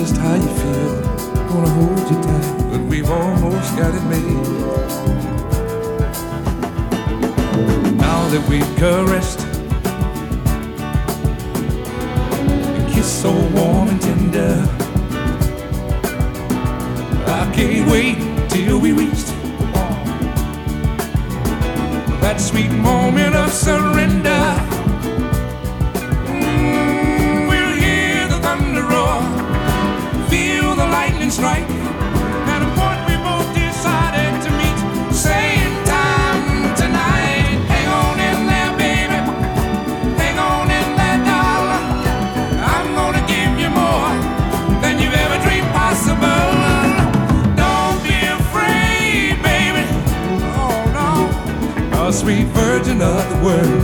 just how you feel. Gonna hold you tight, but we've almost got it made. That we've caressed, a kiss so warm and tender. I can't wait till we reach that sweet moment of surrender. Mm, we'll hear the thunder roar, feel the lightning strike. Sweet virgin of the world.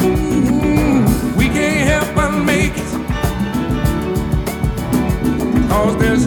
Mm, We can't help but make it. Cause there's